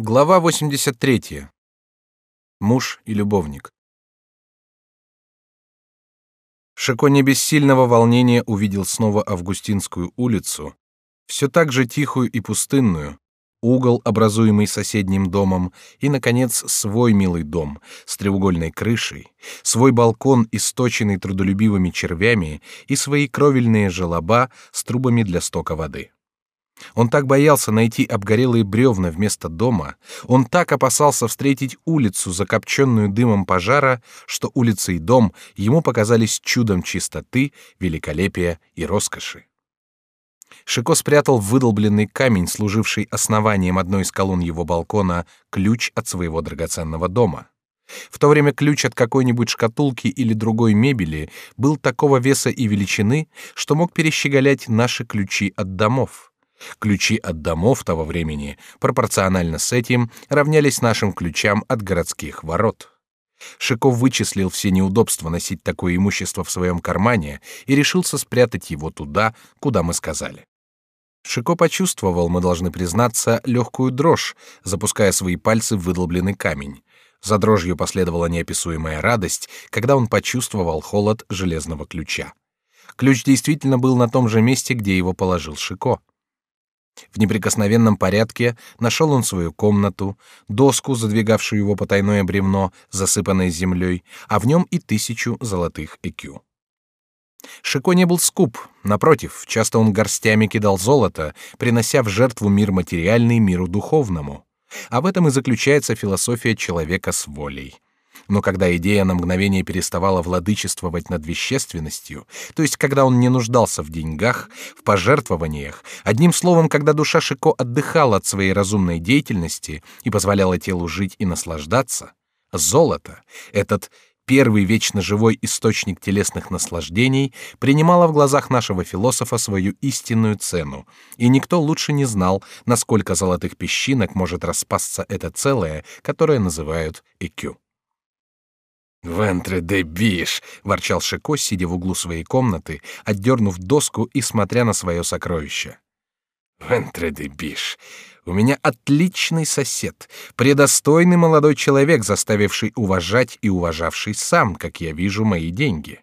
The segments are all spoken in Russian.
Глава 83. Муж и любовник. Шико не без сильного волнения увидел снова Августинскую улицу, все так же тихую и пустынную, угол, образуемый соседним домом, и, наконец, свой милый дом с треугольной крышей, свой балкон, источенный трудолюбивыми червями, и свои кровельные желоба с трубами для стока воды. Он так боялся найти обгорелые бревна вместо дома, он так опасался встретить улицу, закопченную дымом пожара, что улица и дом ему показались чудом чистоты, великолепия и роскоши. Шико спрятал выдолбленный камень, служивший основанием одной из колонн его балкона, ключ от своего драгоценного дома. В то время ключ от какой-нибудь шкатулки или другой мебели был такого веса и величины, что мог перещеголять наши ключи от домов. Ключи от домов того времени пропорционально с этим равнялись нашим ключам от городских ворот. Шиков вычислил все неудобства носить такое имущество в своем кармане и решился спрятать его туда, куда мы сказали. Шико почувствовал, мы должны признаться, легкую дрожь, запуская свои пальцы в выдолбленный камень. За дрожью последовала неописуемая радость, когда он почувствовал холод железного ключа. Ключ действительно был на том же месте, где его положил Шико. В неприкосновенном порядке нашел он свою комнату, доску, задвигавшую его потайное бревно, засыпанное землей, а в нем и тысячу золотых экю. Шико не был скуп, напротив, часто он горстями кидал золото, принося в жертву мир материальный миру духовному. А в этом и заключается философия человека с волей. Но когда идея на мгновение переставала владычествовать над вещественностью, то есть когда он не нуждался в деньгах, в пожертвованиях, одним словом, когда душа Шико отдыхала от своей разумной деятельности и позволяла телу жить и наслаждаться, золото, этот первый вечно живой источник телесных наслаждений, принимало в глазах нашего философа свою истинную цену, и никто лучше не знал, насколько золотых песчинок может распасться это целое, которое называют ЭКЮ. «Вентре де биш!» — ворчал Шико, сидя в углу своей комнаты, отдернув доску и смотря на свое сокровище. «Вентре де биш! У меня отличный сосед, предостойный молодой человек, заставивший уважать и уважавший сам, как я вижу, мои деньги.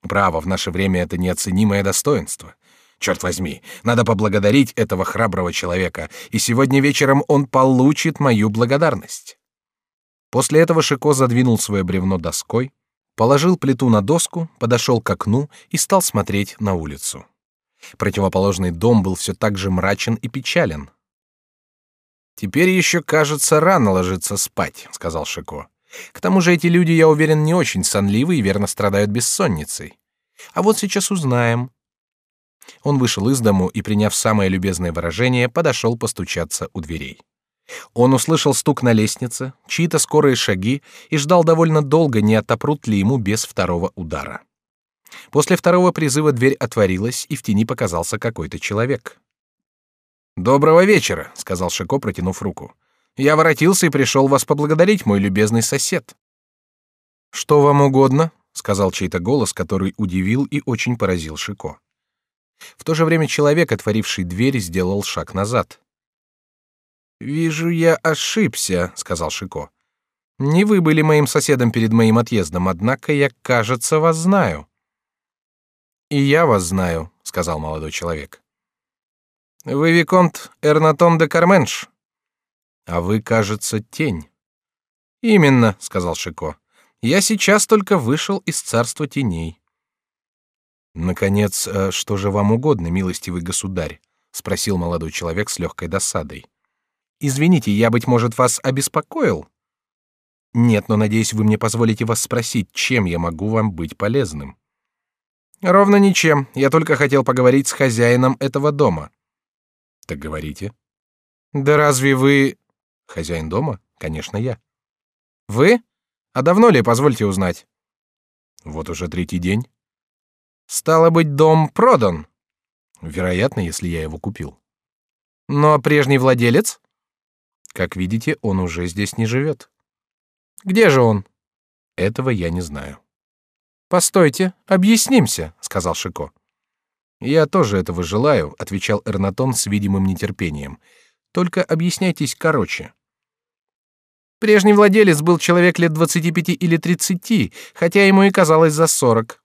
Право, в наше время это неоценимое достоинство. Черт возьми, надо поблагодарить этого храброго человека, и сегодня вечером он получит мою благодарность». После этого Шико задвинул свое бревно доской, положил плиту на доску, подошел к окну и стал смотреть на улицу. Противоположный дом был все так же мрачен и печален. Теперь еще кажется рано ложиться спать, сказал Шико. К тому же эти люди, я уверен, не очень сонливы и верно страдают бессонницей. А вот сейчас узнаем. Он вышел из дому и, приняв самое любезное выражение, подошел постучаться у дверей. Он услышал стук на лестнице, чьи-то скорые шаги и ждал довольно долго, не отопрут ли ему без второго удара. После второго призыва дверь отворилась, и в тени показался какой-то человек. «Доброго вечера», — сказал Шико, протянув руку. «Я воротился и пришел вас поблагодарить, мой любезный сосед». «Что вам угодно?» — сказал чей-то голос, который удивил и очень поразил Шико. В то же время человек, отворивший дверь, сделал шаг назад. Вижу, я ошибся, сказал Шико. Не вы были моим соседом перед моим отъездом, однако я, кажется, вас знаю. И я вас знаю, сказал молодой человек. Вы виконт Эрнатон де Карменш. А вы, кажется, тень. Именно, сказал Шико. Я сейчас только вышел из царства теней. Наконец, э, что же вам угодно, милостивый государь? спросил молодой человек с легкой досадой. Извините, я быть может вас обеспокоил? Нет, но надеюсь, вы мне позволите вас спросить, чем я могу вам быть полезным. Ровно ничем. Я только хотел поговорить с хозяином этого дома. Так говорите. Да разве вы хозяин дома? Конечно, я. Вы? А давно ли, позвольте узнать? Вот уже третий день. Стало быть, дом продан. Вероятно, если я его купил. Но прежний владелец? Как видите, он уже здесь не живет. Где же он? Этого я не знаю. Постойте, объяснимся, сказал Шико. Я тоже этого желаю, отвечал Эрнатон с видимым нетерпением. Только объясняйтесь короче. Прежний владелец был человек лет двадцати пяти или тридцати, хотя ему и казалось за сорок.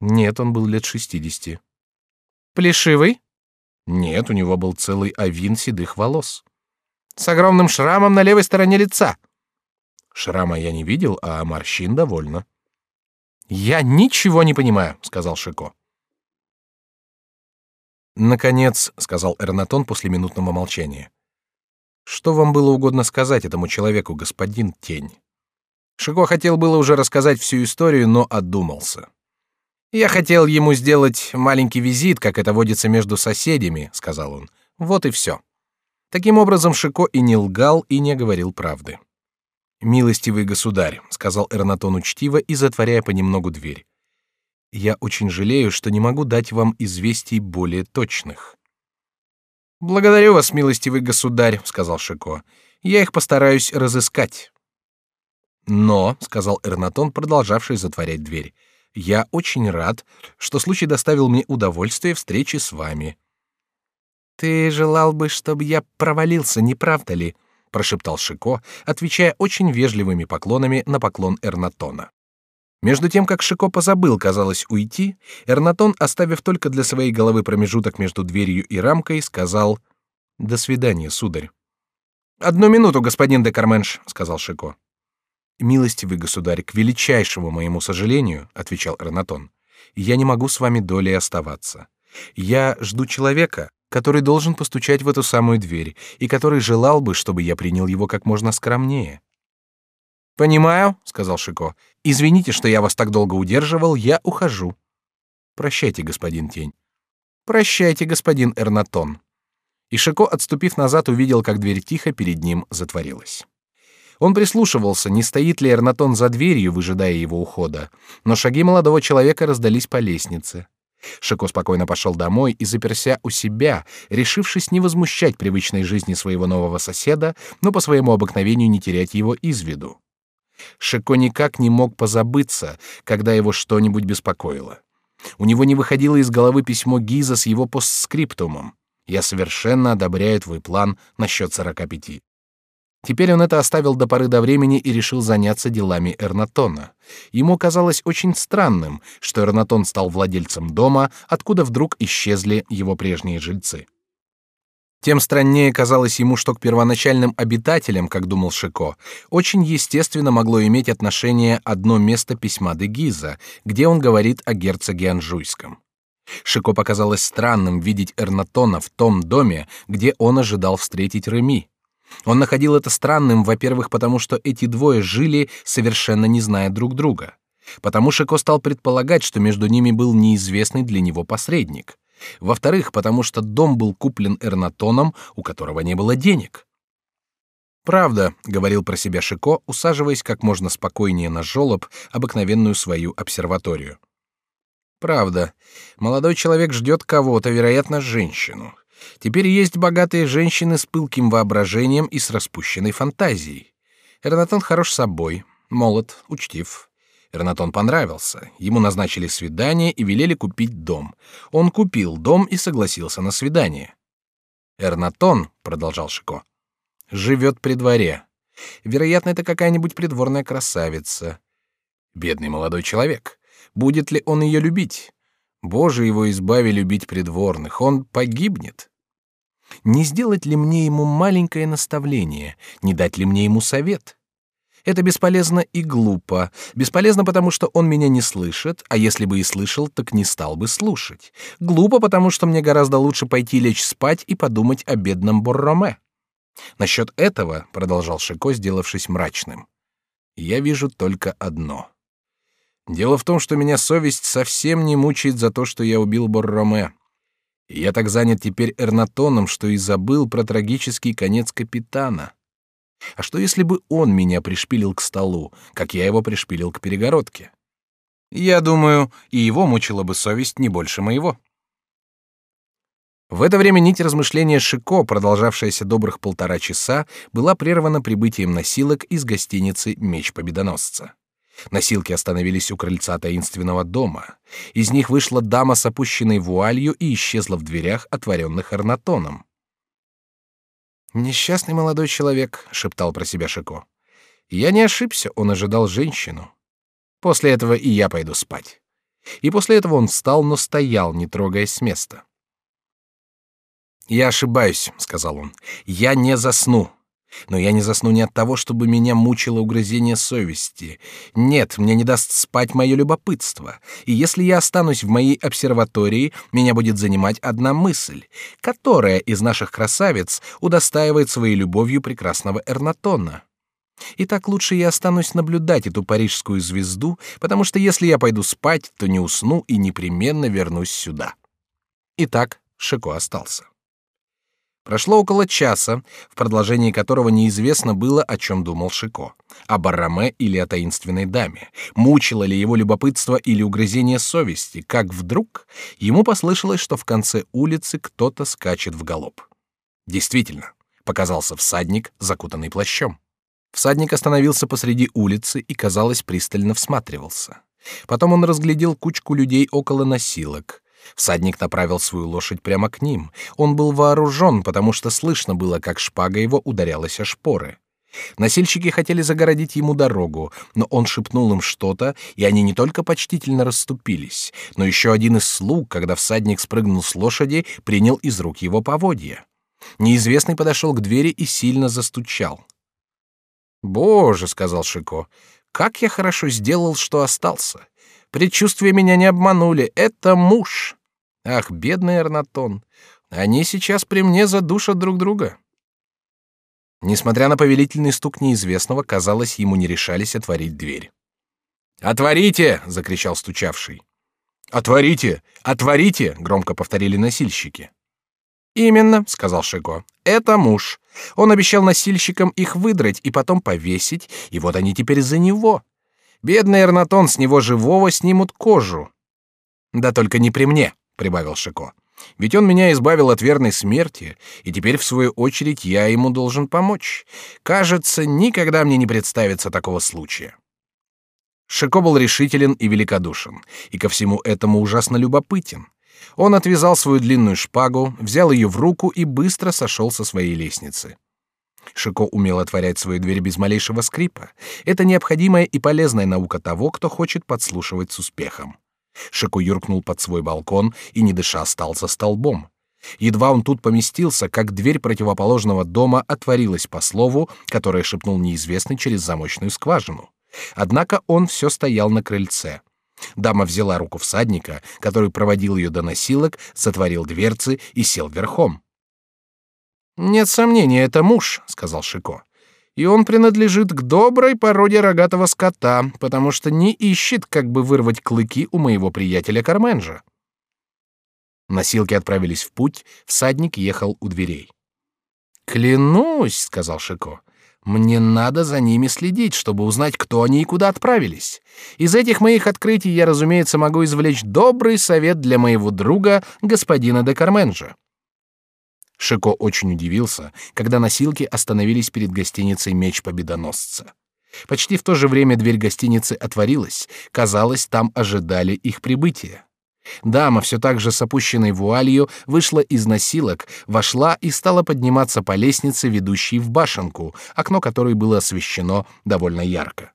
Нет, он был лет шестидесяти. Плешивый? Нет, у него был целый авин седых волос. С огромным шрамом на левой стороне лица. Шрама я не видел, а морщин довольно. Я ничего не понимаю, сказал Шико. Наконец, сказал Эрнатон после минутного молчания. Что вам было угодно сказать этому человеку, господин Тень? Шико хотел было уже рассказать всю историю, но отдумался. Я хотел ему сделать маленький визит, как это водится между соседями, сказал он. Вот и все. Таким образом Шико и не лгал и не говорил правды. Милостивый государь, сказал Эрнатон учтиво и затворяя понемногу дверь. Я очень жалею, что не могу дать вам известий более точных. Благодарю вас, милостивый государь, сказал Шико. Я их постараюсь разыскать. Но, сказал Эрнатон, продолжавший затворять дверь, я очень рад, что случай доставил мне удовольствие встречи с вами. Ты желал бы, чтобы я провалился, не правда ли? прошептал Шико, отвечая очень вежливыми поклонами на поклон Эрнатона. Между тем, как Шико позабыл, казалось, уйти, Эрнатон, оставив только для своей головы промежуток между дверью и рамкой, сказал «До свидания, сударь». «Одну минуту, господин де Карменш», — сказал Шико. «Милостивый государь, к величайшему моему сожалению», — отвечал Эрнатон, — «я не могу с вами долей оставаться. Я жду человека, который должен постучать в эту самую дверь и который желал бы, чтобы я принял его как можно скромнее. Понимаю, сказал Шико. Извините, что я вас так долго удерживал, я ухожу. Прощайте, господин Тень. Прощайте, господин Эрнатон. И Шико, отступив назад, увидел, как дверь тихо перед ним затворилась. Он прислушивался, не стоит ли Эрнатон за дверью, выжидая его ухода, но шаги молодого человека раздались по лестнице. Шико спокойно пошел домой и заперся у себя, решившись не возмущать привычной жизни своего нового соседа, но по своему обыкновению не терять его из виду. Шико никак не мог позабыться, когда его что-нибудь беспокоило. У него не выходило из головы письмо Гиза с его постскриптумом. «Я совершенно одобряю твой план насчет сорока пяти». Теперь он это оставил до поры до времени и решил заняться делами Эрнатона. Ему казалось очень странным, что Эрнатон стал владельцем дома, откуда вдруг исчезли его прежние жильцы. Тем страннее казалось ему, что к первоначальным обитателям, как думал Шико, очень естественно могло иметь отношение одно место письма де Гиза, где он говорит о герцоге Анжуйском. Шико показалось странным видеть Эрнатона в том доме, где он ожидал встретить Реми. Он находил это странным, во-первых, потому что эти двое жили, совершенно не зная друг друга. Потому Шико стал предполагать, что между ними был неизвестный для него посредник. Во-вторых, потому что дом был куплен Эрнатоном, у которого не было денег. «Правда», — говорил про себя Шико, усаживаясь как можно спокойнее на жолоб, обыкновенную свою обсерваторию. «Правда. Молодой человек ждет кого-то, вероятно, женщину. Теперь есть богатые женщины с пылким воображением и с распущенной фантазией. Эрнатон хорош собой, молод, учтив. Эрнатон понравился. Ему назначили свидание и велели купить дом. Он купил дом и согласился на свидание. Эрнатон, продолжал Шико, живет при дворе. Вероятно, это какая-нибудь придворная красавица. Бедный молодой человек. Будет ли он ее любить? Боже его избави любить придворных, он погибнет. Не сделать ли мне ему маленькое наставление, не дать ли мне ему совет? Это бесполезно и глупо. Бесполезно, потому что он меня не слышит, а если бы и слышал, так не стал бы слушать. Глупо, потому что мне гораздо лучше пойти лечь спать и подумать о бедном Борроме. Насчет этого, продолжал Шико, сделавшись мрачным, я вижу только одно. Дело в том, что меня совесть совсем не мучает за то, что я убил Борроме. Я так занят теперь Эрнатоном, что и забыл про трагический конец капитана. А что если бы он меня пришпилил к столу, как я его пришпилил к перегородке? Я думаю, и его мучила бы совесть не больше моего. В это время нить размышления Шико, продолжавшаяся добрых полтора часа, была прервана прибытием носилок из гостиницы «Меч Победоносца». Носилки остановились у крыльца таинственного дома. Из них вышла дама с опущенной вуалью и исчезла в дверях, отворенных орнатоном. «Несчастный молодой человек», — шептал про себя Шико. Я не ошибся, он ожидал женщину. После этого и я пойду спать. И после этого он встал, но стоял, не трогаясь с места. «Я ошибаюсь», — сказал он. «Я не засну. Но я не засну не от того, чтобы меня мучило угрызение совести. Нет, мне не даст спать мое любопытство. И если я останусь в моей обсерватории, меня будет занимать одна мысль. Которая из наших красавиц удостаивает своей любовью прекрасного Эрнатона?» И так лучше я останусь наблюдать эту парижскую звезду, потому что если я пойду спать, то не усну и непременно вернусь сюда. Итак, Шико остался. Прошло около часа, в продолжении которого неизвестно было, о чем думал Шико. О Бараме или о таинственной даме. Мучило ли его любопытство или угрызение совести, как вдруг ему послышалось, что в конце улицы кто-то скачет в галоп. Действительно, показался всадник, закутанный плащом. Всадник остановился посреди улицы и, казалось, пристально всматривался. Потом он разглядел кучку людей около носилок. Всадник направил свою лошадь прямо к ним. Он был вооружен, потому что слышно было, как шпага его ударялась о шпоры. Носильщики хотели загородить ему дорогу, но он шепнул им что-то, и они не только почтительно расступились, но еще один из слуг, когда всадник спрыгнул с лошади, принял из рук его поводья. Неизвестный подошел к двери и сильно застучал. Боже, сказал Шико, как я хорошо сделал, что остался. Предчувствия меня не обманули. Это муж. Ах, бедный Эрнатон. Они сейчас при мне задушат друг друга. Несмотря на повелительный стук неизвестного, казалось, ему не решались отворить дверь. «Отворите!» — закричал стучавший. «Отворите! Отворите!» — громко повторили носильщики. Именно, сказал Шико. Это муж. Он обещал носильщикам их выдрать и потом повесить, и вот они теперь за него. Бедный Эрнатон с него живого снимут кожу. Да только не при мне, прибавил Шико. Ведь он меня избавил от верной смерти, и теперь в свою очередь я ему должен помочь. Кажется, никогда мне не представится такого случая. Шико был решителен и великодушен, и ко всему этому ужасно любопытен. Он отвязал свою длинную шпагу, взял ее в руку и быстро сошел со своей лестницы. Шико умел отворять свою дверь без малейшего скрипа. Это необходимая и полезная наука того, кто хочет подслушивать с успехом. Шико юркнул под свой балкон и, не дыша, стал за столбом. Едва он тут поместился, как дверь противоположного дома отворилась по слову, которое шепнул неизвестный через замочную скважину. Однако он все стоял на крыльце. Дама взяла руку всадника, который проводил ее до носилок, затворил дверцы и сел верхом. Нет сомнения, это муж, сказал Шико. И он принадлежит к доброй породе рогатого скота, потому что не ищет, как бы вырвать клыки у моего приятеля Карменжа. Носилки отправились в путь, всадник ехал у дверей. Клянусь, сказал Шико, мне надо за ними следить, чтобы узнать, кто они и куда отправились. Из этих моих открытий я, разумеется, могу извлечь добрый совет для моего друга, господина де Карменжа. Шико очень удивился, когда носилки остановились перед гостиницей Меч Победоносца. Почти в то же время дверь гостиницы отворилась. Казалось, там ожидали их прибытия. Дама, все так же с опущенной вуалью, вышла из носилок, вошла и стала подниматься по лестнице, ведущей в башенку, окно которой было освещено довольно ярко.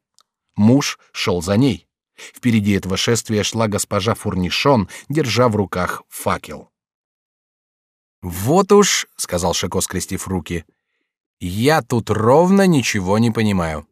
Муж шел за ней. Впереди этого шествия шла госпожа Фурнишон, держа в руках факел. «Вот уж», — сказал Шико, скрестив руки, — «я тут ровно ничего не понимаю».